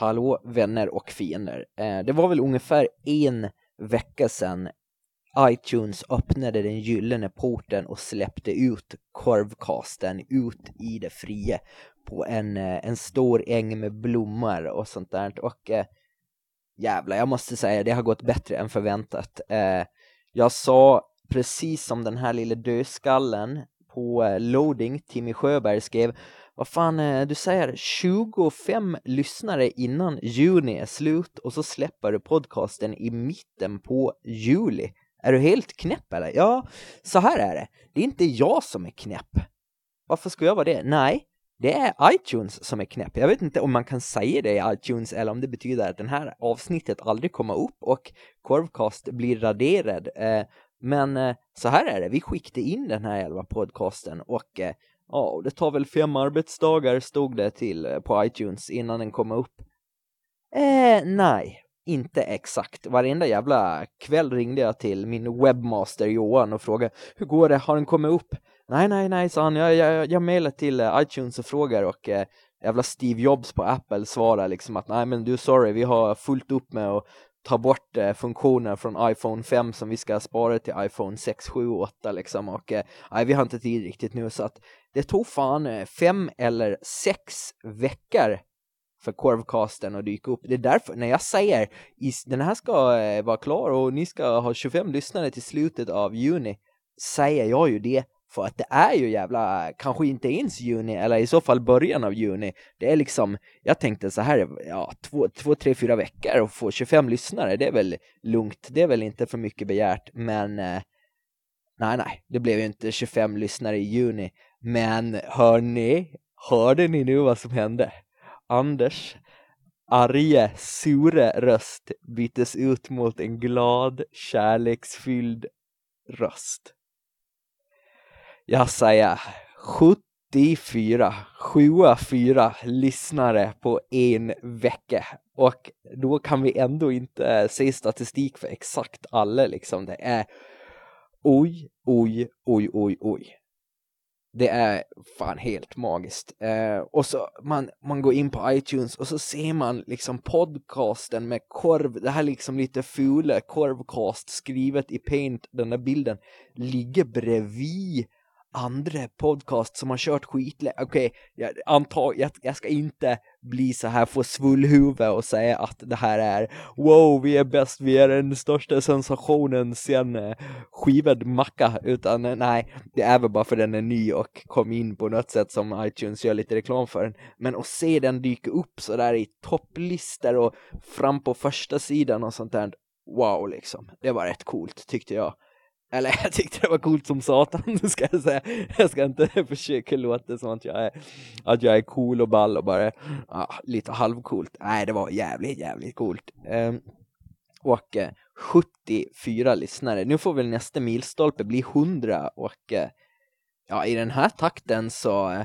Hallå vänner och fiender. Eh, det var väl ungefär en vecka sedan iTunes öppnade den gyllene porten och släppte ut korvkasten ut i det fria på en, eh, en stor äng med blommor och sånt där. Och eh, jävlar, jag måste säga det har gått bättre än förväntat. Eh, jag sa precis som den här lilla dödskallen på eh, loading, Timmy Sjöberg skrev vad fan, eh, du säger 25 lyssnare innan juni är slut och så släpper du podcasten i mitten på juli. Är du helt knäpp eller? Ja, så här är det. Det är inte jag som är knäpp. Varför skulle jag vara det? Nej, det är iTunes som är knäpp. Jag vet inte om man kan säga det i iTunes eller om det betyder att den här avsnittet aldrig kommer upp och Korvcast blir raderad. Eh, men eh, så här är det, vi skickade in den här jävla podcasten och Ja, ja, det tar väl fem arbetsdagar stod det till eh, på iTunes innan den kom upp. Eh, nej, inte exakt. Varenda jävla kväll ringde jag till min webbmaster Johan och frågade hur går det, har den kommit upp? Nej, nej, nej, sa han. Jag, jag, jag mejlar till eh, iTunes och frågar och eh, jävla Steve Jobs på Apple svarar liksom att nej men du sorry, vi har fullt upp med att ta bort eh, funktioner från iPhone 5 som vi ska spara till iPhone 6, 7, 8 liksom och eh, nej, vi har inte tid riktigt nu så att det tog fan eh, fem eller sex veckor för korvcasten att dyka upp. Det är därför, när jag säger den här ska eh, vara klar och ni ska ha 25 lyssnare till slutet av juni, säger jag ju det för att det är ju jävla, kanske inte ens juni eller i så fall början av juni. Det är liksom, jag tänkte så här, ja, två, två tre, fyra veckor och få 25 lyssnare, det är väl lugnt. Det är väl inte för mycket begärt, men eh, nej, nej, det blev ju inte 25 lyssnare i juni. Men hörni, hörde ni nu vad som hände? Anders arge, sure röst byttes ut mot en glad, kärleksfylld röst jag säger 74, 74 lyssnare på en vecka. Och då kan vi ändå inte eh, se statistik för exakt alla liksom. Det är oj, oj, oj, oj, oj. Det är fan helt magiskt. Eh, och så man, man går in på iTunes och så ser man liksom podcasten med korv, det här liksom lite fula korvcast skrivet i paint, den där bilden ligger bredvid andra podcast som har kört skitlänge. Okej, okay, jag antar, jag, jag ska inte bli så här få svullhuvud och säga att det här är wow, vi är bäst, vi är den största sensationen sen eh, skivad macka, utan eh, nej, det är väl bara för den är ny och kom in på något sätt som iTunes gör lite reklam för den. Men att se den dyka upp så där i topplistor och fram på första sidan och sånt där, wow liksom, det var rätt coolt tyckte jag. Eller jag tyckte det var coolt som satan, ska jag säga. Jag ska inte försöka låta som att jag är, att jag är cool och ball och bara ah, lite halvcoolt. Nej, det var jävligt, jävligt coolt. Um, och eh, uh, 74 lyssnare. Nu får väl nästa milstolpe bli 100 och uh, ja, i den här takten så eh, uh,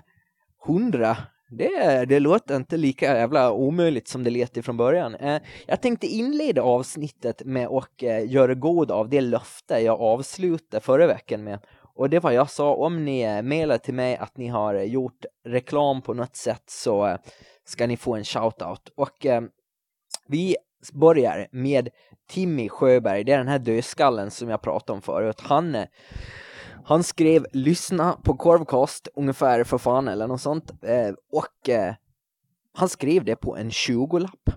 100 det, det låter inte lika jävla omöjligt som det lät från början. Eh, jag tänkte inleda avsnittet med att eh, göra god av det löfte jag avslutade förra veckan med. Och det var jag sa, om ni eh, mejlar till mig att ni har eh, gjort reklam på något sätt så eh, ska ni få en shoutout. Och eh, vi börjar med Timmy Sjöberg, det är den här dödskallen som jag pratade om förut. Han han skrev lyssna på korvkast ungefär för fan eller något sånt. Eh, och eh, han skrev det på en 20-lapp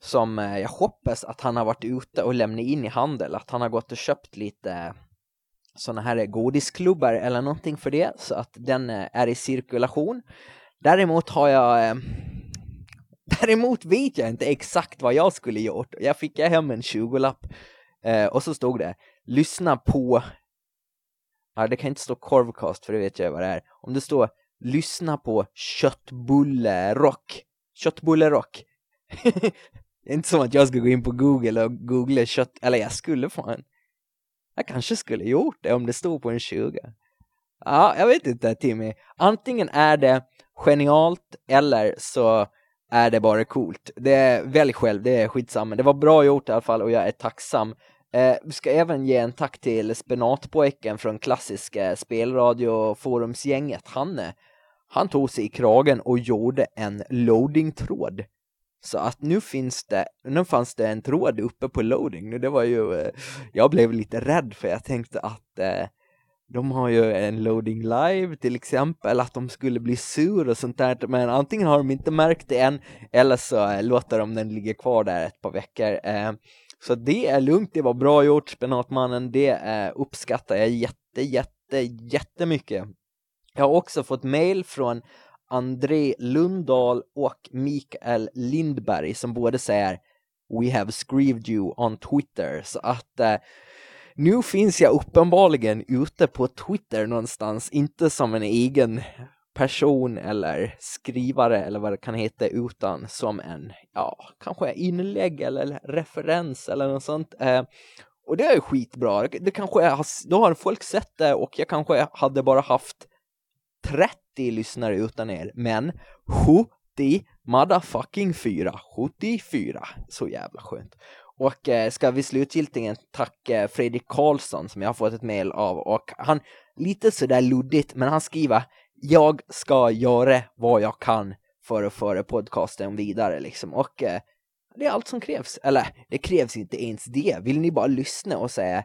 som eh, jag hoppas att han har varit ute och lämnat in i handel. Att han har gått och köpt lite eh, sådana här godisklubbar eller någonting för det så att den eh, är i cirkulation. Däremot har jag eh, Däremot vet jag inte exakt vad jag skulle gjort. Jag fick hem en 20-lapp och så stod det lyssna på Ja, det kan inte stå korvcast för det vet jag vad det är. Om det står lyssna på köttbullerock. Köttbullerock. det är inte som att jag ska gå in på Google och googla kött, eller jag skulle fan. Jag kanske skulle gjort det om det stod på en 20. Ja, jag vet inte Timmy. Antingen är det genialt eller så är det bara coolt. Det är välj själv, det är skitsamma. Det var bra gjort i alla fall och jag är tacksam. Eh, vi ska även ge en tack till Spenatpojken från klassiska spelradioforumsgänget, Hanne. Han tog sig i kragen och gjorde en loading-tråd Så att nu finns det, nu fanns det en tråd uppe på loading, det var ju, eh, jag blev lite rädd för jag tänkte att eh, de har ju en loading live till exempel, att de skulle bli sur och sånt där, men antingen har de inte märkt det än, eller så eh, låter de den ligga kvar där ett par veckor. Eh, så det är lugnt, det var bra gjort, Spenatmannen, det är, uppskattar jag jätte, jätte, jättemycket. Jag har också fått mail från André Lundahl och Mikael Lindberg som båda säger We have screeved you on Twitter. Så att eh, nu finns jag uppenbarligen ute på Twitter någonstans, inte som en egen person eller skrivare eller vad det kan heta utan som en, ja, kanske inlägg eller referens eller något sånt. Eh, och det är skitbra. Det kanske då har folk sett det och jag kanske hade bara haft 30 lyssnare utan er, men 70 motherfucking 4, 74, så jävla skönt. Och eh, ska vi slutgiltigen tacka Fredrik Karlsson som jag har fått ett mail av och han, lite sådär luddigt, men han skriver jag ska göra vad jag kan för att föra podcasten vidare liksom och eh, det är allt som krävs. Eller det krävs inte ens det. Vill ni bara lyssna och säga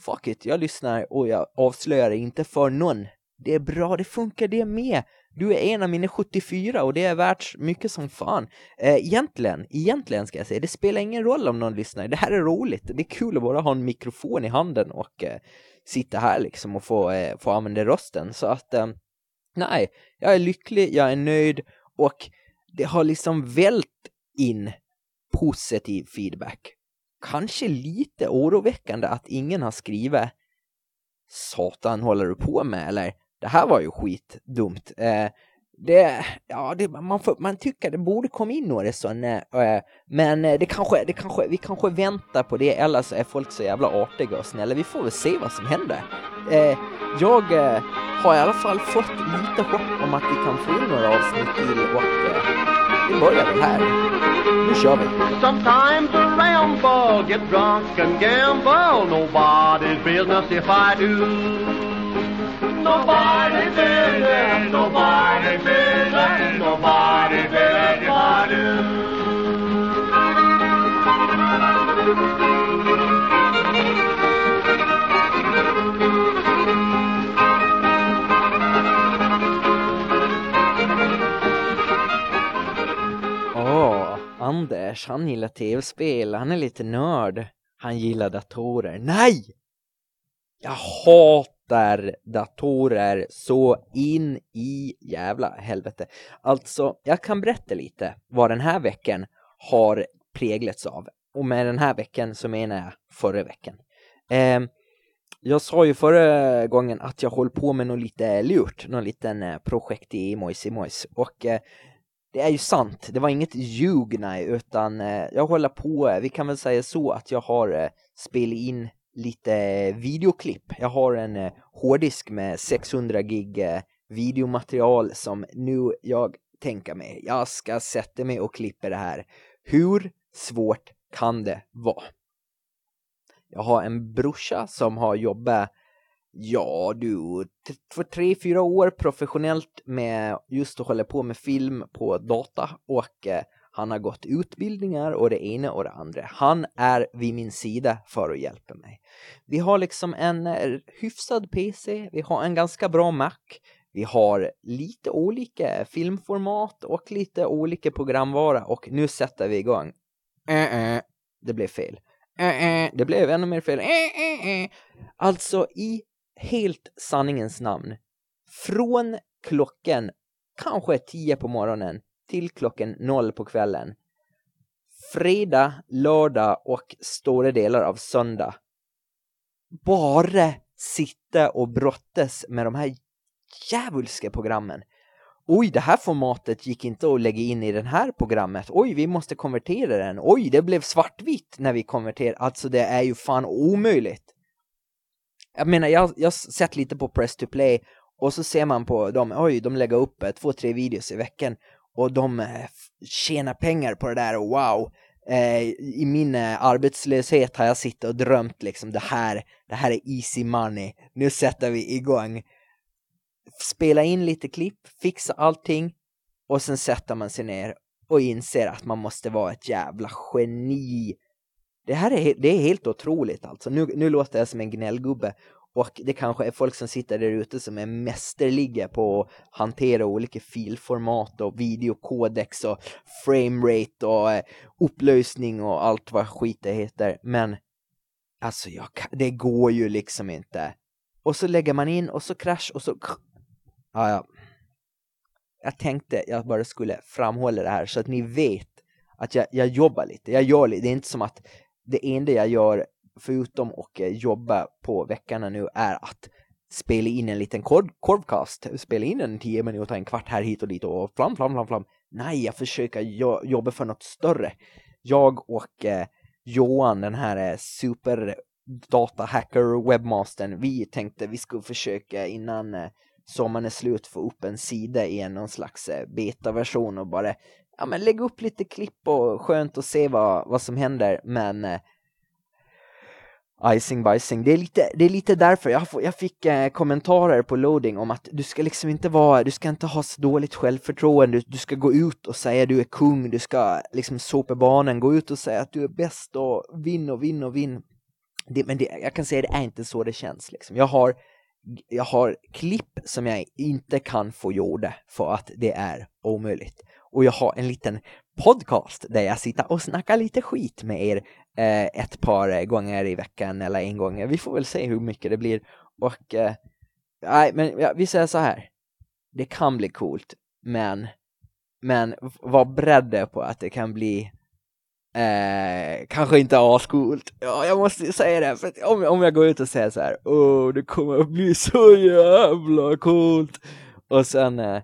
fuck it, jag lyssnar och jag avslöjar inte för någon. Det är bra, det funkar det med. Du är en av mina 74 och det är värt mycket som fan. Eh, egentligen, egentligen ska jag säga, det spelar ingen roll om någon lyssnar. Det här är roligt. Det är kul att bara ha en mikrofon i handen och eh, sitta här liksom och få, eh, få använda rösten. Så att, eh, nej, jag är lycklig, jag är nöjd och det har liksom vält in positiv feedback. Kanske lite oroväckande att ingen har skrivit Satan håller du på med eller det här var ju skitdumt. Eh, det, ja, det, man, får, man tycker det borde komma in några sådana, äh, eh, men eh, det kanske, det kanske, vi kanske väntar på det, eller så är folk så jävla artiga och snälla. Vi får väl se vad som händer. Äh, jag äh, har i alla fall fått lite hopp om att vi kan få in några avsnitt till och eh, vi börjar väl här. Nu kör vi! Sometimes a ramble, get drunk and gamble Nobody's business if I do Nobody business, nobody business, nobody business I do. Åh, Anders, han gillar tv-spel, han är lite nörd. Han gillar datorer. Nej! Jag hatar hatar datorer så in i jävla helvete. Alltså, jag kan berätta lite vad den här veckan har präglats av. Och med den här veckan så menar jag förra veckan. Eh, jag sa ju förra gången att jag håller på med något lite lurt, någon liten eh, projekt i Mojs i Mojs. Och eh, det är ju sant, det var inget ljug nej, utan eh, jag håller på, vi kan väl säga så att jag har eh, spelat in lite videoklipp. Jag har en eh, hårddisk med 600 gig eh, videomaterial som nu jag tänker mig. Jag ska sätta mig och klippa det här. Hur svårt kan det vara? Jag har en brorsa som har jobbat Ja du, för tre, fyra år professionellt med just att hålla på med film på data och eh, han har gått utbildningar och det ena och det andra. Han är vid min sida för att hjälpa mig. Vi har liksom en eh, hyfsad PC, vi har en ganska bra Mac, vi har lite olika filmformat och lite olika programvara och nu sätter vi igång. Äh, äh, det blev fel. Äh, det blev ännu mer fel. Alltså i helt sanningens namn. Från klockan kanske tio på morgonen till klockan noll på kvällen. Fredag, lördag och stora delar av söndag. Bara sitta och brottas med de här djävulska programmen. Oj, det här formatet gick inte att lägga in i det här programmet. Oj, vi måste konvertera den. Oj, det blev svartvitt när vi konverterade. Alltså, det är ju fan omöjligt. Jag menar, jag har sett lite på Press to Play och så ser man på dem, oj, de lägger upp eh, två, tre videos i veckan och de eh, tjänar pengar på det där och wow. Eh, I min eh, arbetslöshet har jag suttit och drömt liksom det här, det här är easy money. Nu sätter vi igång. Spela in lite klipp, fixa allting och sen sätter man sig ner och inser att man måste vara ett jävla geni. Det här är, det är helt otroligt alltså. Nu, nu låter jag som en gnällgubbe och det kanske är folk som sitter där ute som är mästerliga på att hantera olika filformat och videokodex och framerate och eh, upplösning och allt vad skit det heter. Men alltså jag, det går ju liksom inte. Och så lägger man in och så krasch och så... Ja, ja. Jag tänkte jag bara skulle framhålla det här så att ni vet att jag, jag jobbar lite. Jag gör lite. Det är inte som att det enda jag gör förutom att eh, jobba på veckorna nu är att spela in en liten korv, korvcast. Spela in en tio minuter, en kvart här hit och dit och flam, flam, flam, flam. Nej, jag försöker jo jobba för något större. Jag och eh, Johan, den här eh, super datahacker webbmastern, vi tänkte vi skulle försöka innan eh, sommaren är slut få upp en sida i en någon slags eh, betaversion och bara ja, men lägga upp lite klipp och skönt att se vad, vad som händer. Men eh, icing bicing. Det är lite, det är lite därför jag, jag fick eh, kommentarer på loading om att du ska liksom inte vara, du ska inte ha så dåligt självförtroende, du, du ska gå ut och säga att du är kung, du ska liksom sopa banan, gå ut och säga att du är bäst och vinn och vinn och vinn. Det, men det, jag kan säga att det är inte så det känns liksom. Jag har, jag har klipp som jag inte kan få gjorda för att det är omöjligt. Och jag har en liten podcast där jag sitter och snackar lite skit med er eh, ett par gånger i veckan eller en gång. Vi får väl se hur mycket det blir. Och eh, nej, men ja, vi säger så här. Det kan bli coolt, men men var beredda på att det kan bli eh, kanske inte ascoolt. Ja, jag måste säga det, för om, om jag går ut och säger så här, åh, det kommer att bli så jävla coolt. Och sen eh,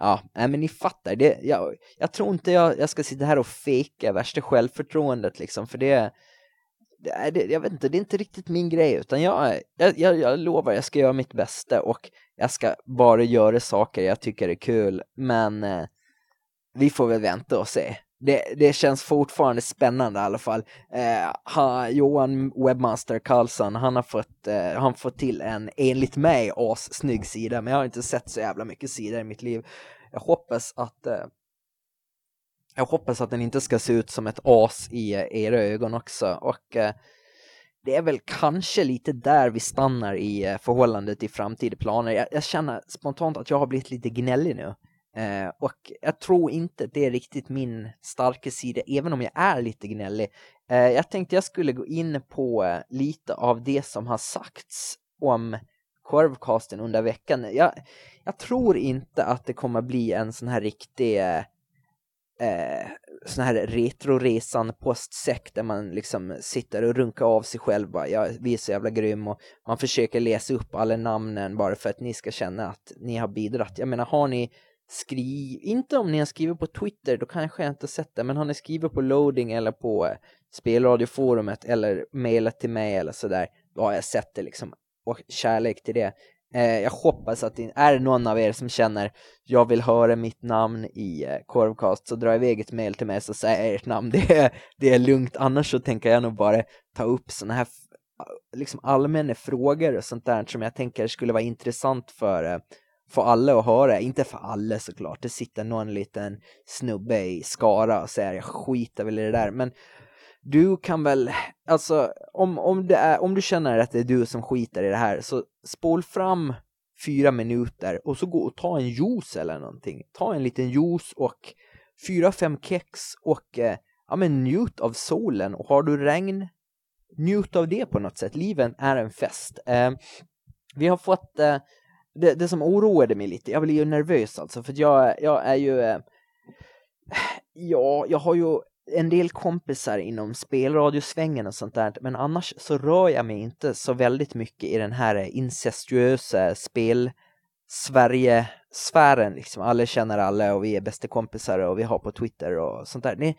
Ja, nej, men ni fattar. Det, jag, jag tror inte jag, jag ska sitta här och fejka värsta självförtroendet liksom, för det, det, det, jag vet inte, det är inte riktigt min grej, utan jag, jag, jag, jag lovar, jag ska göra mitt bästa och jag ska bara göra saker jag tycker är kul, men eh, vi får väl vänta och se det, det känns fortfarande spännande i alla fall. Eh, ha, Johan Webmaster Karlsson, han har fått, eh, han fått till en, enligt mig, assnygg sida. Men jag har inte sett så jävla mycket sidor i mitt liv. Jag hoppas att eh, jag hoppas att den inte ska se ut som ett as i eh, era ögon också. Och eh, det är väl kanske lite där vi stannar i eh, förhållandet i framtida planer. Jag, jag, känner spontant att jag har blivit lite gnällig nu. Eh, och jag tror inte det är riktigt min starka sida, även om jag är lite gnällig. Eh, jag tänkte jag skulle gå in på eh, lite av det som har sagts om korvcasten under veckan. Jag, jag tror inte att det kommer bli en sån här riktig eh, eh, sån här retroresan postsekt där man liksom sitter och runkar av sig själv bara, ja, vi är så jävla grym och man försöker läsa upp alla namnen bara för att ni ska känna att ni har bidragit. Jag menar, har ni skriv, inte om ni har skrivit på Twitter, då kanske jag inte sett det, men har ni skrivit på loading eller på eh, spelradioforumet eller mejlat till mig eller sådär, då har jag sett det liksom. Och kärlek till det. Eh, jag hoppas att det är någon av er som känner jag vill höra mitt namn i eh, Korvcast så dra iväg ett mail till mig så säger jag ert namn. Det är, det är lugnt, annars så tänker jag nog bara ta upp sådana här liksom allmänna frågor och sånt där som jag tänker skulle vara intressant för eh, för alla att höra, inte för alla såklart, det sitter någon liten snubbe i Skara och säger jag skiter väl i det där, men du kan väl, alltså om, om, det är, om du känner att det är du som skiter i det här så spol fram fyra minuter och så gå och ta en juice eller någonting. Ta en liten juice och fyra, fem kex och eh, ja men njut av solen och har du regn, njut av det på något sätt. Livet är en fest. Eh, vi har fått eh, det, det som oroade mig lite, jag blir ju nervös alltså för jag, jag är ju eh, ja, jag har ju en del kompisar inom spelradiosvängen och sånt där, men annars så rör jag mig inte så väldigt mycket i den här incestuösa spel Sverige-sfären liksom. Alla känner alla och vi är bästa kompisar och vi har på Twitter och sånt där. Det,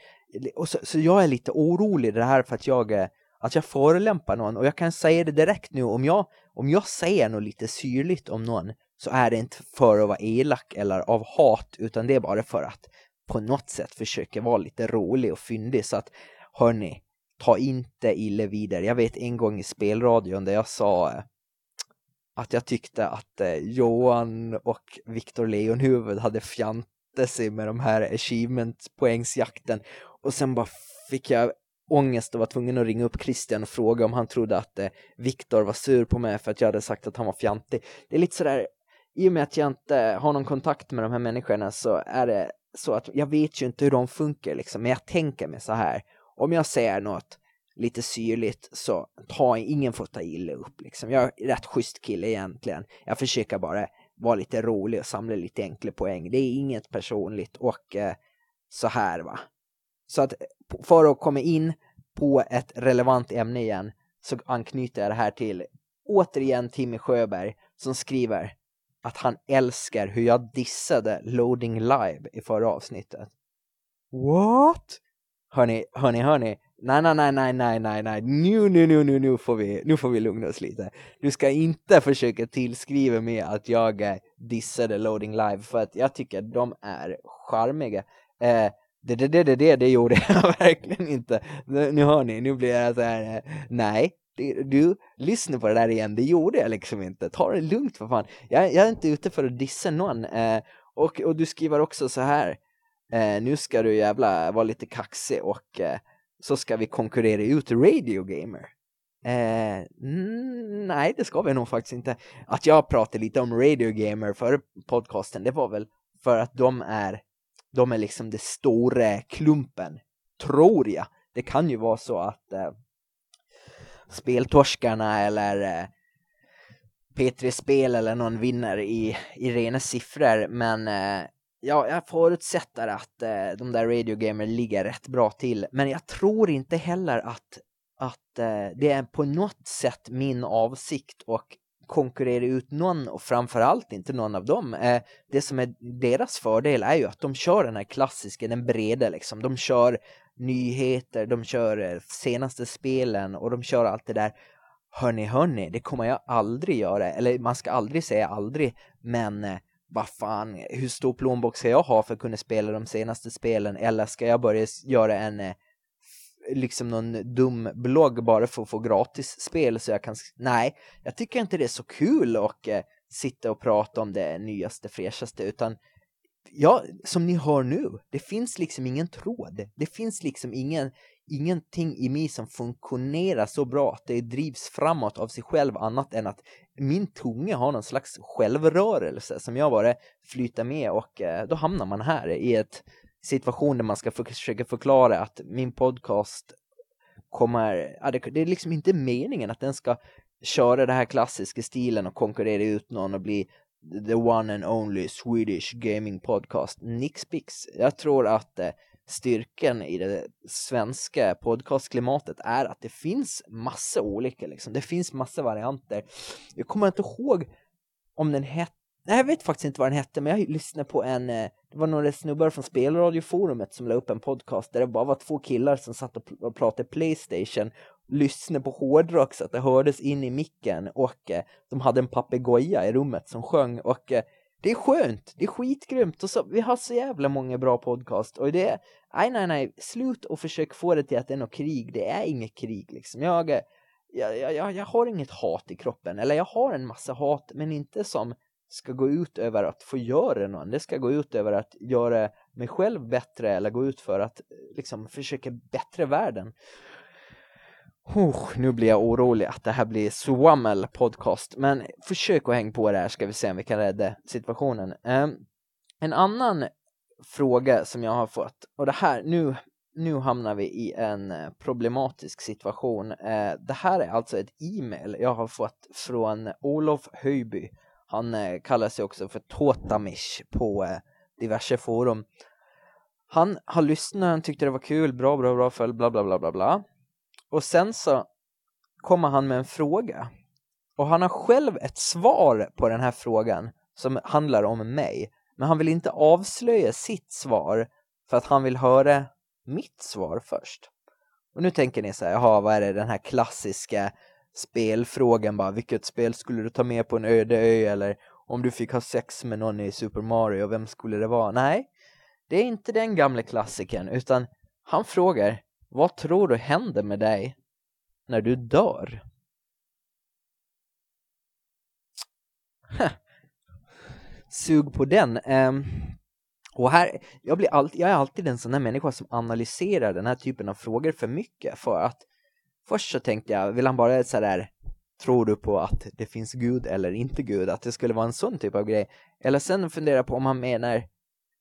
och så, så jag är lite orolig det här för att jag eh, att jag förolämpar någon. Och jag kan säga det direkt nu om jag, om jag säger något lite syrligt om någon så är det inte för att vara elak eller av hat utan det är bara för att på något sätt försöka vara lite rolig och fyndig. Så att hörni, ta inte illa vidare. Jag vet en gång i spelradion där jag sa eh, att jag tyckte att eh, Johan och Viktor Leonhuvud hade fjant sig med de här achievement-poängsjakten. Och sen bara fick jag ångest och var tvungen att ringa upp Christian och fråga om han trodde att eh, Viktor var sur på mig för att jag hade sagt att han var fjantig. Det är lite sådär, i och med att jag inte har någon kontakt med de här människorna så är det så att jag vet ju inte hur de funkar liksom, men jag tänker mig så här, om jag säger något lite syrligt så ta, ingen får ta illa upp liksom. Jag är rätt schysst kille egentligen. Jag försöker bara vara lite rolig och samla lite enkla poäng. Det är inget personligt och eh, så här va. Så att för att komma in på ett relevant ämne igen så anknyter jag det här till återigen Timmy Sjöberg som skriver att han älskar hur jag dissade Loading Live i förra avsnittet. What? Hörni, hörni, hörni. Nej, nej, nej, nej, nej, nej, nej. Nu, nu, nu, nu, nu får vi, nu får vi lugna oss lite. Du ska inte försöka tillskriva mig att jag dissade Loading Live för att jag tycker att de är charmiga. Eh, det, det, det, det, det, det gjorde jag verkligen inte. Nu hör ni, nu blir jag så här, eh, nej, du, lyssna på det där igen, det gjorde jag liksom inte. Ta det lugnt för fan. Jag, jag är inte ute för att dissa någon. Eh, och, och du skriver också så här, eh, nu ska du jävla vara lite kaxig och eh, så ska vi konkurrera ut Radio Gamer. Eh, mm, nej, det ska vi nog faktiskt inte. Att jag pratade lite om Radio Gamer för podcasten, det var väl för att de är de är liksom det stora klumpen, tror jag. Det kan ju vara så att eh, speltorskarna eller eh, P3 Spel eller någon vinner i, i rena siffror, men eh, ja, jag förutsätter att eh, de där radiogamer ligger rätt bra till, men jag tror inte heller att, att eh, det är på något sätt min avsikt och konkurrera ut någon och framförallt inte någon av dem. Eh, det som är deras fördel är ju att de kör den här klassiska, den breda liksom. De kör nyheter, de kör eh, senaste spelen och de kör allt det där. Hörni, hörni, det kommer jag aldrig göra. Eller man ska aldrig säga aldrig, men eh, vad fan, hur stor plånbok ska jag ha för att kunna spela de senaste spelen? Eller ska jag börja göra en eh, liksom någon dum blogg bara för att få gratis spel så jag kan... Nej, jag tycker inte det är så kul att eh, sitta och prata om det nyaste, fräschaste utan ja, som ni hör nu, det finns liksom ingen tråd. Det finns liksom ingen, ingenting i mig som funktionerar så bra att det drivs framåt av sig själv annat än att min tunga har någon slags självrörelse som jag bara flyter med och eh, då hamnar man här i ett situation där man ska försöka förklara att min podcast kommer, ja, det, det är liksom inte meningen att den ska köra den här klassiska stilen och konkurrera ut någon och bli the one and only Swedish gaming podcast Nixpix. Jag tror att eh, styrkan i det svenska podcastklimatet är att det finns massa olika liksom. Det finns massa varianter. Jag kommer inte ihåg om den hette Nej, jag vet faktiskt inte vad den hette, men jag lyssnade på en, eh, det var några snubbar från spelradioforumet som la upp en podcast där det bara var två killar som satt och pratade Playstation, lyssnade på hårdrock så att det hördes in i micken och eh, de hade en papegoja i rummet som sjöng och eh, det är skönt, det är skitgrymt och så, vi har så jävla många bra podcast och det är, nej nej nej, slut och försök få det till att det är något krig, det är inget krig liksom, jag, eh, jag, jag, jag har inget hat i kroppen, eller jag har en massa hat men inte som ska gå ut över att få göra någon. Det ska gå ut över att göra mig själv bättre eller gå ut för att liksom försöka bättre världen. Oh, nu blir jag orolig att det här blir swammel podcast, men försök att hänga på det här ska vi se om vi kan rädda situationen. Um, en annan fråga som jag har fått, och det här, nu, nu hamnar vi i en eh, problematisk situation. Uh, det här är alltså ett e-mail jag har fått från Olof Höjby han eh, kallar sig också för Totamish på eh, diverse forum. Han har lyssnat, han tyckte det var kul, bra, bra, bra, följ, bla, bla, bla, bla, bla. Och sen så kommer han med en fråga. Och han har själv ett svar på den här frågan som handlar om mig. Men han vill inte avslöja sitt svar för att han vill höra mitt svar först. Och nu tänker ni så här, jaha, vad är det den här klassiska spelfrågan bara, vilket spel skulle du ta med på en öde ö eller om du fick ha sex med någon i Super Mario, vem skulle det vara? Nej, det är inte den gamla klassikern utan han frågar, vad tror du händer med dig när du dör? Sug på den. Um, Och här, jag, blir all, jag är alltid en sån här människa som analyserar den här typen av frågor för mycket. För att först så tänkte jag, vill han bara sådär, tror du på att det finns Gud eller inte Gud? Att det skulle vara en sån typ av grej. Eller sen fundera på om han menar,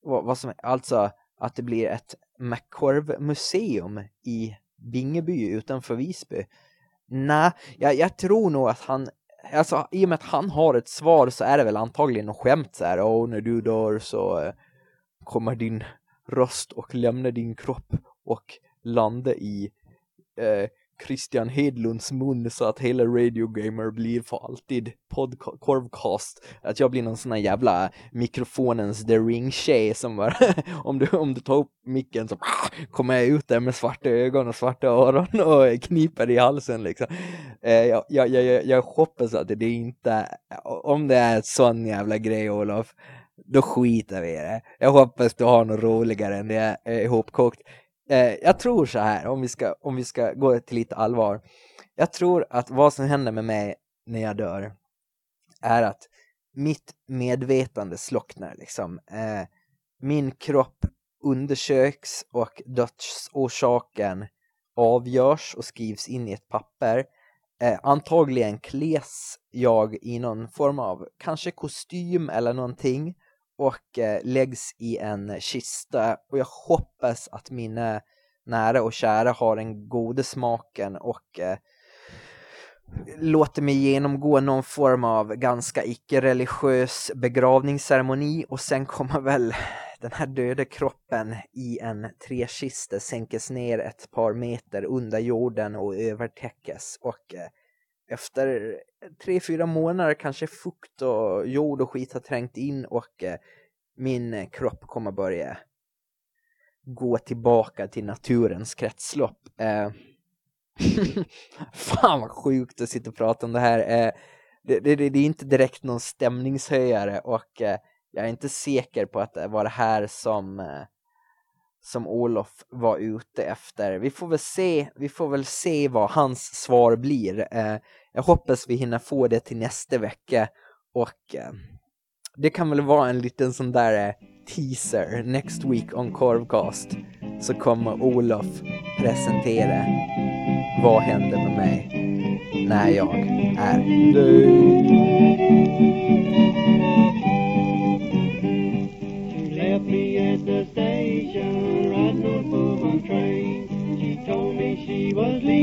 vad, vad som, alltså att det blir ett McCorv-museum i Bingeby utanför Visby. Nej, jag, jag tror nog att han alltså i och med att han har ett svar så är det väl antagligen något skämt så här, åh när du dör så eh, kommer din röst och lämnar din kropp och landa i eh, Christian Hedlunds mun så att hela Radio Gamer blir för alltid korvcast. Att jag blir någon sån här jävla mikrofonens The Ring-tjej som bara, om du, om du tar upp micken så kommer jag ut där med svarta ögon och svarta öron och kniper i halsen liksom. Eh, jag, jag, jag, jag hoppas att det inte, om det är ett sån jävla grej Olof, då skiter vi i det. Jag hoppas du har något roligare än det är ihopkokt eh, jag tror så här, om vi, ska, om vi ska gå till lite allvar. Jag tror att vad som händer med mig när jag dör är att mitt medvetande slocknar. Liksom. Eh, min kropp undersöks och dödsorsaken avgörs och skrivs in i ett papper. Eh, antagligen kläs jag i någon form av kanske kostym eller någonting och eh, läggs i en kista. Och jag hoppas att mina nära och kära har den goda smaken och eh, låter mig genomgå någon form av ganska icke-religiös begravningsceremoni och sen kommer väl den här döda kroppen i en träkista sänkes ner ett par meter under jorden och övertäckes och eh, efter tre, fyra månader kanske fukt och jord och skit har trängt in och eh, min eh, kropp kommer börja gå tillbaka till naturens kretslopp. Eh, fan vad sjukt att sitta och prata om det här. Eh, det, det, det, är inte direkt någon stämningshöjare och eh, jag är inte säker på att det var det här som eh, som Olof var ute efter. Vi får väl se, vi får väl se vad hans svar blir. Eh, jag hoppas vi hinner få det till nästa vecka och eh, det kan väl vara en liten sån där eh, teaser. Next week on Korvcast så kommer Olof presentera vad händer med mig när jag är död. Left me at the station, riding on for my train. She told me she was leaving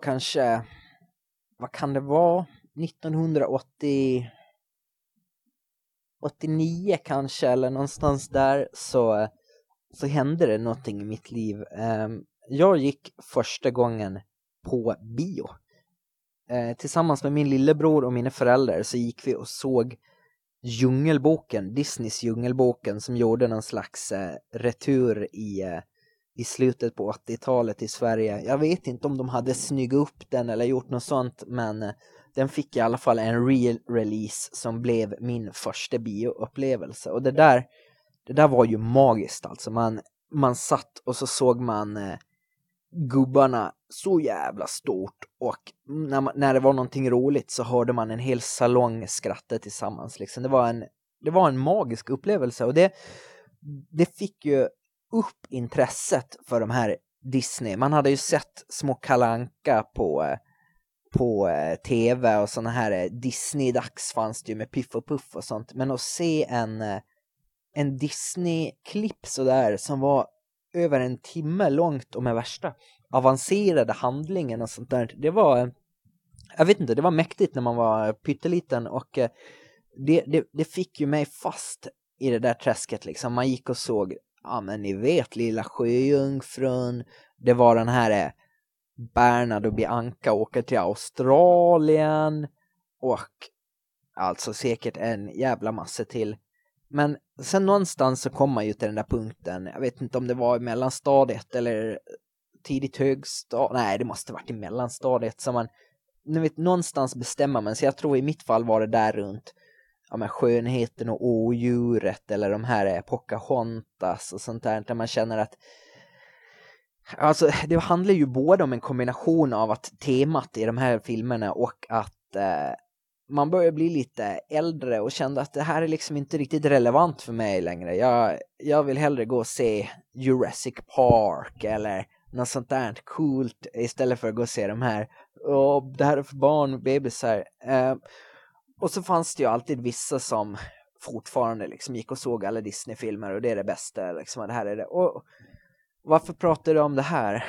var kanske, vad kan det vara? 1980 89 kanske eller någonstans där så, så hände det någonting i mitt liv. Ehm, jag gick första gången på bio. Eh, tillsammans med min lillebror och mina föräldrar så gick vi och såg Djungelboken, Disneys Djungelboken som gjorde någon slags eh, retur i, eh, i slutet på 80-talet i Sverige. Jag vet inte om de hade snyggat upp den eller gjort något sånt men eh, den fick i alla fall en real release som blev min första bioupplevelse och det där det där var ju magiskt alltså man man satt och så såg man eh, gubbarna så jävla stort och när, man, när det var någonting roligt så hörde man en hel salong skratta tillsammans liksom. Det var en det var en magisk upplevelse och det det fick ju upp intresset för de här Disney. Man hade ju sett små kalanka på på eh, tv och sådana här eh, Disney-dags fanns det ju med Piff och Puff och sånt. Men att se en, eh, en Disney-klipp sådär som var över en timme långt och med värsta avancerade handlingen och sånt där. Det var, eh, jag vet inte, det var mäktigt när man var pytteliten och eh, det, det, det fick ju mig fast i det där träsket liksom. Man gick och såg, ja men ni vet, Lilla Sjöjungfrun. Det var den här eh, Bernard och Bianca åker till Australien och alltså säkert en jävla massa till. Men sen någonstans så kom man ju till den där punkten. Jag vet inte om det var i mellanstadiet eller tidigt högstadiet. Nej, det måste varit i mellanstadiet. som man, ni vet, någonstans bestämmer man sig. Jag tror i mitt fall var det där runt ja, men skönheten och odjuret eller de här Pocahontas och sånt där. Där man känner att Alltså det handlar ju både om en kombination av att temat i de här filmerna och att eh, man börjar bli lite äldre och kände att det här är liksom inte riktigt relevant för mig längre. Jag, jag vill hellre gå och se Jurassic Park eller något sånt där coolt istället för att gå och se de här. Och det här är för barn och bebisar. Eh, och så fanns det ju alltid vissa som fortfarande liksom gick och såg alla Disney-filmer och det är det bästa. Liksom, det här är det. Och varför pratar du om det här?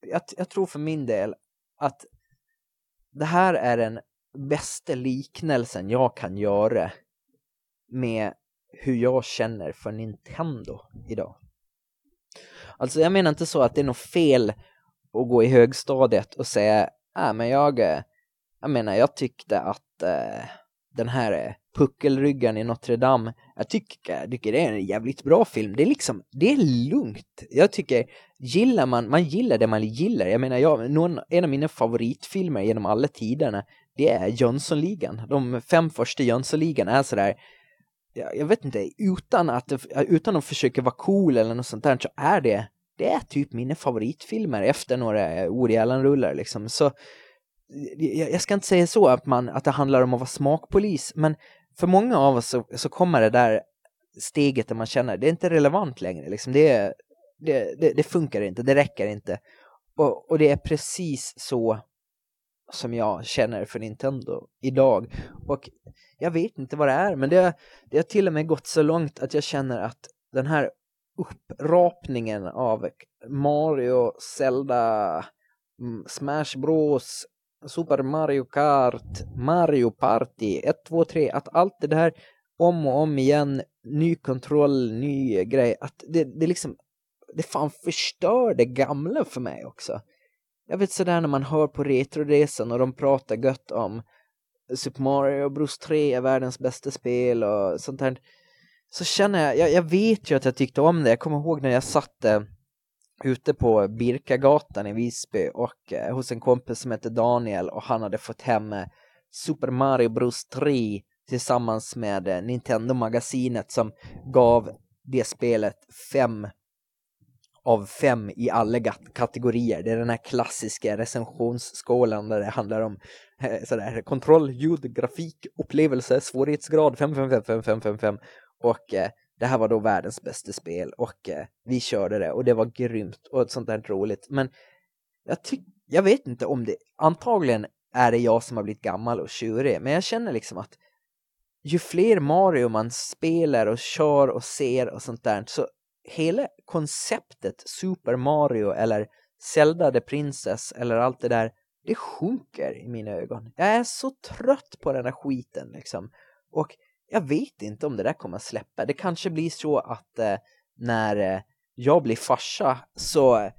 Jag, jag tror för min del att det här är den bästa liknelsen jag kan göra med hur jag känner för Nintendo idag. Alltså jag menar inte så att det är något fel att gå i högstadiet och säga, äh, men jag, eh, jag menar jag tyckte att eh, den här eh, puckelryggen i Notre Dame. Jag tycker, jag tycker det är en jävligt bra film. Det är liksom, det är lugnt. Jag tycker, gillar man, man gillar det man gillar. Jag menar, jag, någon, en av mina favoritfilmer genom alla tiderna, det är Jönssonligan. De fem första Jönssonligan är sådär, jag, jag vet inte, utan att, utan att försöka vara cool eller något sånt där, så är det, det är typ mina favoritfilmer efter några eh, Woody Allen-rullar liksom. Så jag ska inte säga så att, man, att det handlar om att vara smakpolis, men för många av oss så, så kommer det där steget där man känner det är inte relevant längre. Liksom det, det, det, det funkar inte, det räcker inte. Och, och det är precis så som jag känner för Nintendo idag. Och jag vet inte vad det är, men det, det har till och med gått så långt att jag känner att den här upprapningen av Mario, Zelda, mm, Smash Bros, Super Mario Kart, Mario Party, 1, 2, 3, att allt det där om och om igen, ny kontroll, ny grej, att det, det liksom, det fan förstör det gamla för mig också. Jag vet sådär när man hör på Retroresan och de pratar gött om Super Mario Bros 3 är världens bästa spel och sånt här. Så känner jag, jag, jag vet ju att jag tyckte om det. Jag kommer ihåg när jag satte ute på Birkagatan i Visby och eh, hos en kompis som heter Daniel och han hade fått hem eh, Super Mario Bros 3 tillsammans med eh, Nintendo-magasinet som gav det spelet fem av fem i alla kategorier. Det är den här klassiska recensionsskålen där det handlar om eh, sådär, kontroll, ljud, grafik, upplevelse, svårighetsgrad 5, 5, 5, 5, 5, 5, 5 och eh, det här var då världens bästa spel och eh, vi körde det och det var grymt och ett sånt där roligt. Men jag, tyck, jag vet inte om det, antagligen är det jag som har blivit gammal och tjurig, men jag känner liksom att ju fler Mario man spelar och kör och ser och sånt där så hela konceptet Super Mario eller Zelda the Princess eller allt det där det sjunker i mina ögon. Jag är så trött på den där skiten liksom. Och jag vet inte om det där kommer att släppa. Det kanske blir så att eh, när eh, jag blir farsa så,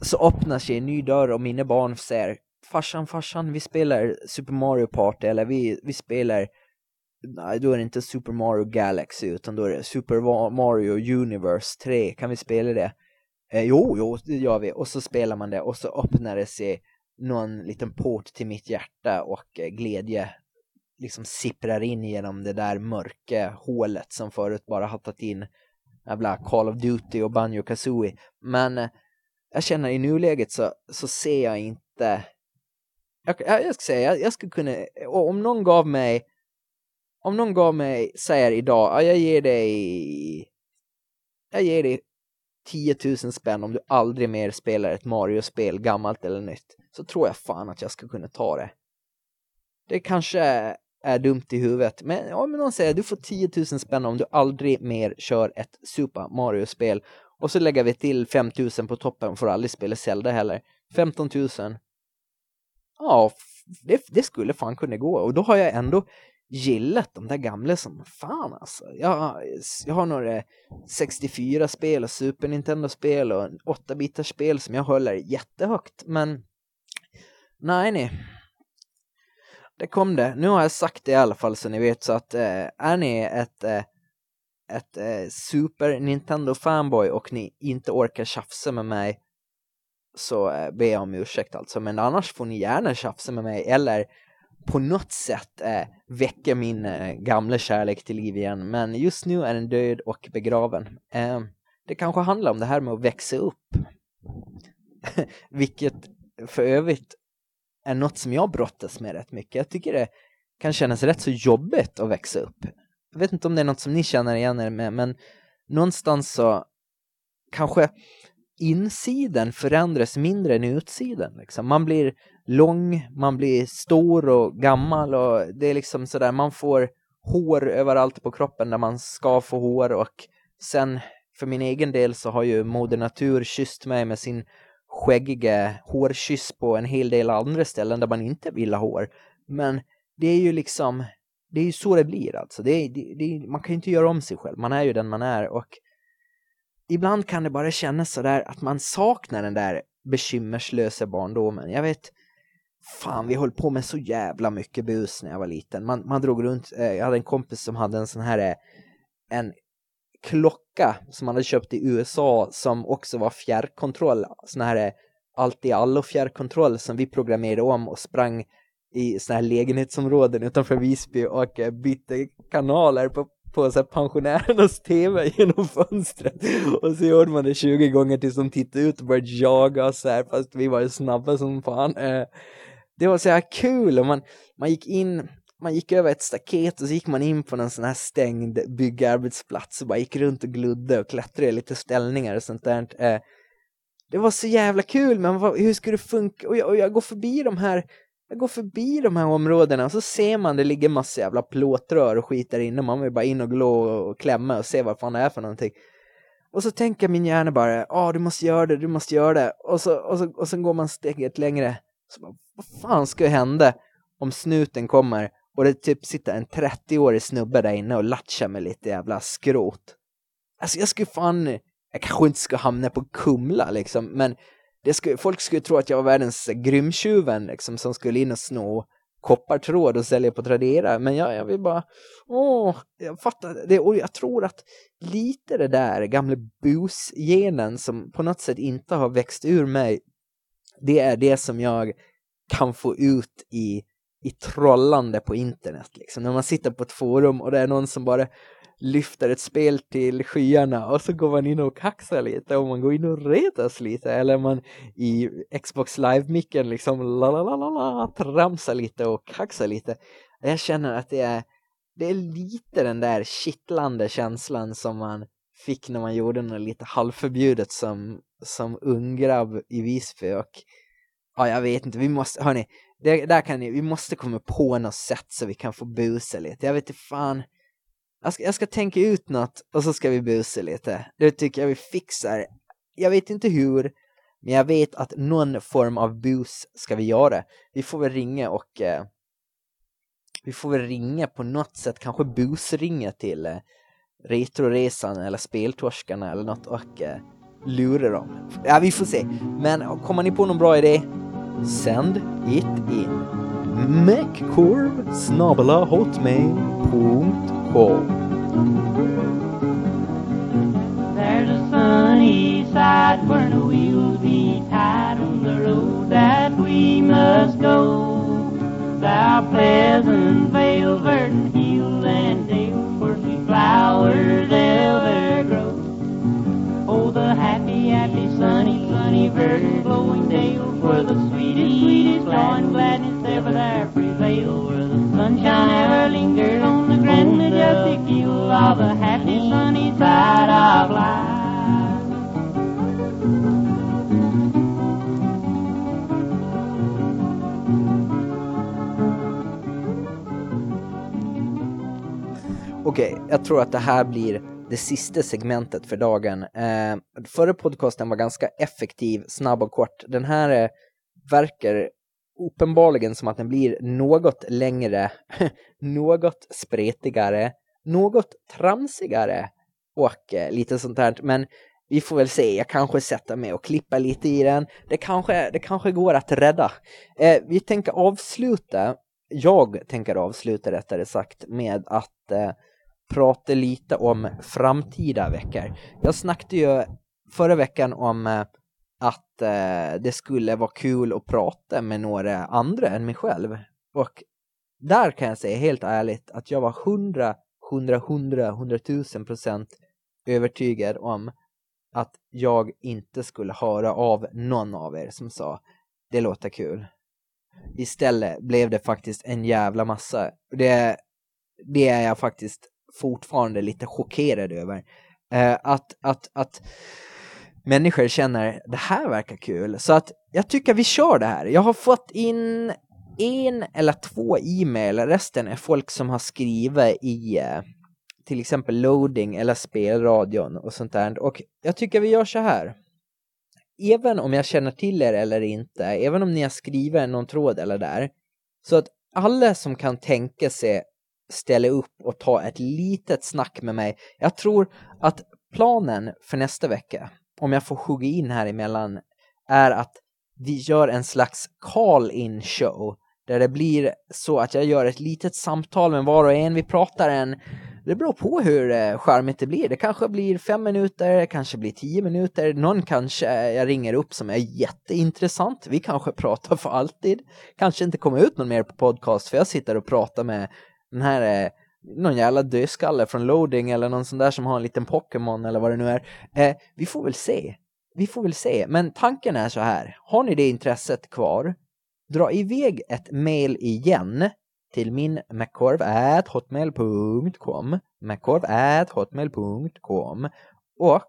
så öppnar sig en ny dörr och mina barn säger farsan, farsan, vi spelar Super Mario Party eller vi, vi spelar nej, då är det inte Super Mario Galaxy utan då är det Super Mario Universe 3, kan vi spela det? Eh, jo, jo, det gör vi. Och så spelar man det och så öppnar det sig någon liten port till mitt hjärta och eh, glädje liksom sipprar in genom det där mörka hålet som förut bara hattat in jävla Call of Duty och Banjo Kazooie. Men eh, jag känner i nuläget så, så ser jag inte jag, jag ska säga, jag, jag skulle kunna, om någon gav mig om någon gav mig, säger idag, ja, jag ger dig jag ger dig 10 000 spänn om du aldrig mer spelar ett Mario-spel, gammalt eller nytt, så tror jag fan att jag ska kunna ta det. Det kanske är dumt i huvudet, men om någon säger att du får 10 000 spänn om du aldrig mer kör ett Super Mario-spel och så lägger vi till 5 000 på toppen för att aldrig spela Zelda heller. 15 000. Ja, det, det skulle fan kunna gå och då har jag ändå gillat de där gamla som fan alltså. Jag, jag har några 64-spel och Super Nintendo-spel och 8-bitars-spel som jag håller jättehögt, men nej, nej. Det kom det. Nu har jag sagt det i alla fall så ni vet så att eh, är ni ett, eh, ett eh, Super Nintendo-fanboy och ni inte orkar tjafsa med mig så eh, ber jag om ursäkt alltså. Men annars får ni gärna tjafsa med mig eller på något sätt eh, väcka min eh, gamla kärlek till liv igen. Men just nu är den död och begraven. Eh, det kanske handlar om det här med att växa upp. Vilket för övrigt är något som jag brottas med rätt mycket. Jag tycker det kan kännas rätt så jobbigt att växa upp. Jag vet inte om det är något som ni känner igen er med, men någonstans så kanske insidan förändras mindre än utsidan. Liksom. Man blir lång, man blir stor och gammal och det är liksom sådär, man får hår överallt på kroppen där man ska få hår och sen för min egen del så har ju Moder Natur kysst mig med sin skäggiga hårkyss på en hel del andra ställen där man inte vill ha hår. Men det är ju liksom, det är ju så det blir alltså. Det är, det, det, man kan ju inte göra om sig själv, man är ju den man är och ibland kan det bara kännas sådär att man saknar den där bekymmerslösa barndomen. Jag vet, fan vi höll på med så jävla mycket bus när jag var liten. Man, man drog runt, eh, jag hade en kompis som hade en sån här, eh, en klocka som han hade köpt i USA som också var fjärrkontroll. Sån här eh, allt i allo fjärrkontroll som vi programmerade om och sprang i såna här lägenhetsområden utanför Visby och eh, bytte kanaler på på så här, pensionärernas tv genom fönstret och så gjorde man det 20 gånger tills de tittade ut och började jaga så här fast vi var ju snabba som fan. Eh. Det var så här kul och man, man gick in man gick över ett staket och så gick man in på någon sån här stängd byggarbetsplats och bara gick runt och gludde och klättrade i lite ställningar och sånt där. Eh, det var så jävla kul, men hur skulle det funka? Och jag, och jag går förbi de här jag går förbi de här områdena och så ser man det ligger massa jävla plåtrör och skit där inne. Man vill bara in och glå och klämma och se vad fan det är för någonting. Och så tänker min hjärna bara, ja du måste göra det, du måste göra det. Och så, och så, och så går man steget längre. Så bara, vad fan ska hända om snuten kommer och det typ sitter en 30-årig snubbe där inne och latchar med lite jävla skrot. Alltså jag skulle fan, jag kanske inte ska hamna på Kumla liksom, men det skulle, folk skulle tro att jag var världens grymtjuven liksom, som skulle in och sno koppartråd och sälja på Tradera. Men jag, jag vill bara, åh, jag fattar det. Och jag tror att lite det där gamla busgenen som på något sätt inte har växt ur mig, det är det som jag kan få ut i, i trollande på internet. Liksom. När man sitter på ett forum och det är någon som bara lyfter ett spel till skyarna och så går man in och kaxar lite och man går in och retas lite eller man i Xbox Live-micken liksom tramsar lite och kaxar lite. Jag känner att det är, det är lite den där kittlande känslan som man fick när man gjorde något lite halvförbjudet som, som unggrabb i Visby och ja, jag vet inte, vi måste, hörni, det, där kan ni, vi måste komma på något sätt så vi kan få busa lite. Jag vet inte fan, jag ska, jag ska tänka ut något och så ska vi busa lite. Det tycker jag vi fixar. Jag vet inte hur, men jag vet att någon form av bus ska vi göra. Vi får väl ringa och eh, vi får väl ringa på något sätt, kanske busringa till eh, Retroresan eller Speltorskarna eller något och eh, lura dem. Ja, vi får se. Men kommer ni på någon bra idé, sänd it in. Meckorv snabela hotmail.com There's a sunny side where the wheels be tied on the road that we must go. Thou pleasant vale, verdant hills and dales where flowers ever verdant glowing dales where the sweetest, sweetest joy and gladness ever there prevailed, where the sunshine ever lingered on the grand majestic heel of the happy sunny side of life. Okej, okay, jag tror att det här blir det sista segmentet för dagen. Eh, förra podcasten var ganska effektiv, snabb och kort. Den här eh, verkar uppenbarligen som att den blir något längre, något spretigare, något tramsigare och eh, lite sånt här. Men vi får väl se, jag kanske sätter mig och klipper lite i den. Det kanske, det kanske går att rädda. Eh, vi tänker avsluta, jag tänker avsluta rättare sagt med att eh, prata lite om framtida veckor. Jag snackade ju förra veckan om eh, att eh, det skulle vara kul att prata med några andra än mig själv. Och där kan jag säga helt ärligt att jag var hundra, hundra, hundra, hundratusen procent övertygad om att jag inte skulle höra av någon av er som sa det låter kul. Istället blev det faktiskt en jävla massa. Det, det är jag faktiskt fortfarande lite chockerad över. Eh, att, att, att människor känner det här verkar kul. Så att jag tycker vi kör det här. Jag har fått in en eller två e-mail, resten är folk som har skrivit i eh, till exempel loading eller spelradion och sånt där. Och jag tycker vi gör så här. Även om jag känner till er eller inte, även om ni har skrivit någon tråd eller där, så att alla som kan tänka sig ställa upp och ta ett litet snack med mig. Jag tror att planen för nästa vecka, om jag får hugga in här emellan, är att vi gör en slags call-in show där det blir så att jag gör ett litet samtal med var och en. Vi pratar en det beror på hur eh, charmigt det blir. Det kanske blir fem minuter, det kanske blir tio minuter. Någon kanske eh, jag ringer upp som är jätteintressant. Vi kanske pratar för alltid. Kanske inte kommer ut någon mer på podcast för jag sitter och pratar med den här är någon jävla dödskalle från loading eller någon sån där som har en liten Pokémon eller vad det nu är. Eh, vi får väl se. Vi får väl se. Men tanken är så här. Har ni det intresset kvar? Dra iväg ett mail igen till min mckorv.hotmail.com mckorv.hotmail.com och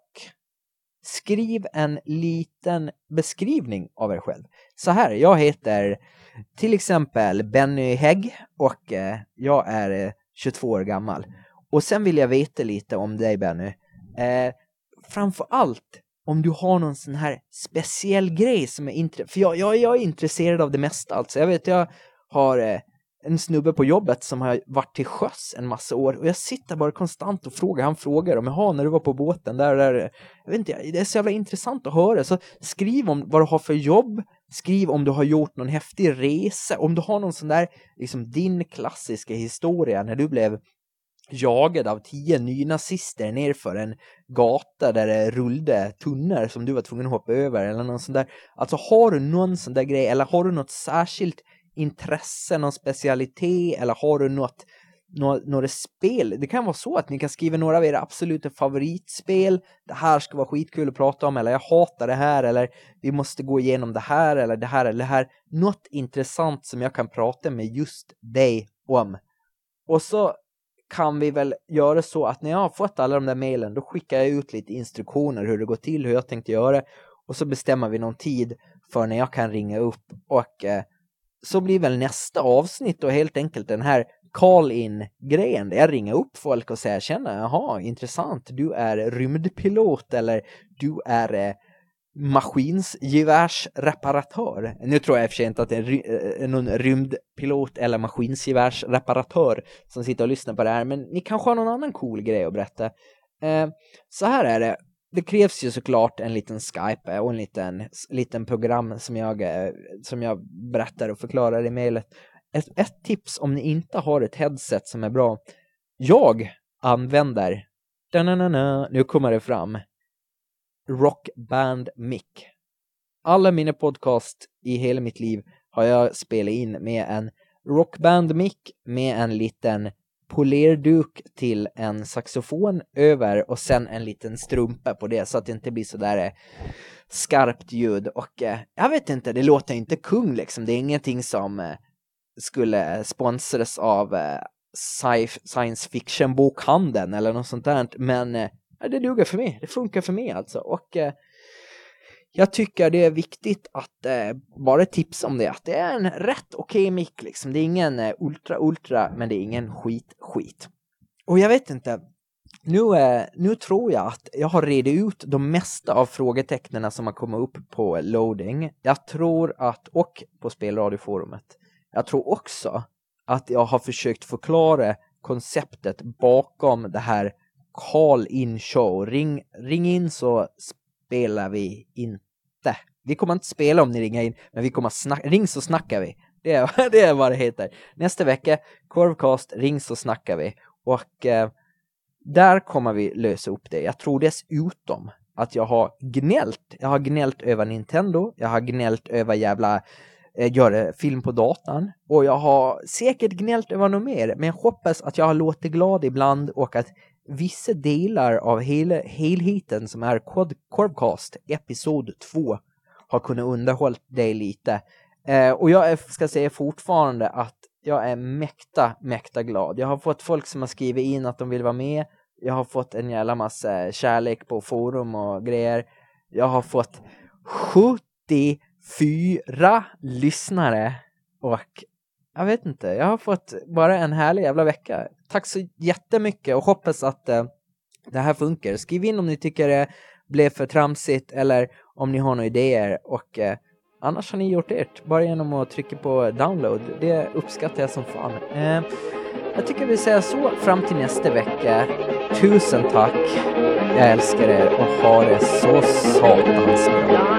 skriv en liten beskrivning av er själv. Så här, jag heter till exempel Benny Hägg och eh, jag är eh, 22 år gammal. Och sen vill jag veta lite om dig Benny. Eh, framför allt om du har någon sån här speciell grej som är intressant. För jag, jag, jag, är intresserad av det mesta alltså. Jag vet jag har eh, en snubbe på jobbet som har varit till sjöss en massa år och jag sitter bara konstant och frågar, han frågar om jaha när du var på båten där, där, jag vet inte, det är så jävla intressant att höra så skriv om vad du har för jobb, skriv om du har gjort någon häftig resa, om du har någon sån där, liksom din klassiska historia när du blev jagad av tio nynazister nerför en gata där det rullade tunnor som du var tvungen att hoppa över eller någon sån där. Alltså har du någon sån där grej eller har du något särskilt intresse, någon specialitet eller har du något, något, några spel? Det kan vara så att ni kan skriva några av era absoluta favoritspel. Det här ska vara skitkul att prata om eller jag hatar det här eller vi måste gå igenom det här eller det här eller det här. Något intressant som jag kan prata med just dig om. Och så kan vi väl göra så att när jag har fått alla de där mejlen då skickar jag ut lite instruktioner hur det går till, hur jag tänkte göra och så bestämmer vi någon tid för när jag kan ringa upp och eh, så blir väl nästa avsnitt då helt enkelt den här call-in-grejen där jag ringer upp folk och säger känna, jaha, intressant, du är rymdpilot eller du är eh, maskinsgevärsreparatör. Nu tror jag i och för sig inte att det är eh, någon rymdpilot eller maskinsgevärsreparatör som sitter och lyssnar på det här, men ni kanske har någon annan cool grej att berätta. Eh, så här är det, det krävs ju såklart en liten Skype och en liten, liten program som jag, eh, som jag berättar och förklarar i mejlet. Ett, ett tips om ni inte har ett headset som är bra. Jag använder, nu kommer det fram, Rockband Mic. Alla mina podcast i hela mitt liv har jag spelat in med en Rockband Mic med en liten polerduk till en saxofon över och sen en liten strumpa på det så att det inte blir sådär eh, skarpt ljud. Och eh, jag vet inte, det låter inte kung liksom, det är ingenting som eh, skulle sponsras av eh, science fiction bokhandeln eller något sånt där. Men eh, det duger för mig, det funkar för mig alltså. Och eh, jag tycker det är viktigt att eh, bara tipsa om det, att det är en rätt okej okay mick liksom. Det är ingen eh, ultra ultra, men det är ingen skit skit. och jag vet inte, nu, eh, nu tror jag att jag har redit ut de mesta av frågetecknen som har kommit upp på loading. Jag tror att, och på spelradioforumet, jag tror också att jag har försökt förklara konceptet bakom det här call in show. Ring, ring in så spelar vi in inte. Vi kommer inte spela om ni ringer in, men vi kommer snacka, ring så snackar vi. Det är, det är vad det heter. Nästa vecka, Korvcast, ring så snackar vi. Och eh, där kommer vi lösa upp det. Jag tror dessutom att jag har gnällt. Jag har gnällt över Nintendo, jag har gnällt över jävla eh, göra film på datan och jag har säkert gnällt över något mer men jag hoppas att jag har låtit glad ibland och att vissa delar av hela helheten som är Korvcast episod 2 har kunnat underhålla dig lite. Eh, och jag ska säga fortfarande att jag är mäkta, mäkta glad. Jag har fått folk som har skrivit in att de vill vara med. Jag har fått en jävla massa kärlek på forum och grejer. Jag har fått 74 lyssnare och jag vet inte, jag har fått bara en härlig jävla vecka. Tack så jättemycket och hoppas att eh, det här funkar. Skriv in om ni tycker det blev för tramsigt eller om ni har några idéer och eh, annars har ni gjort ert bara genom att trycka på download. Det uppskattar jag som fan. Eh, jag tycker vi säger så fram till nästa vecka. Tusen tack. Jag älskar er och ha det så satans bra.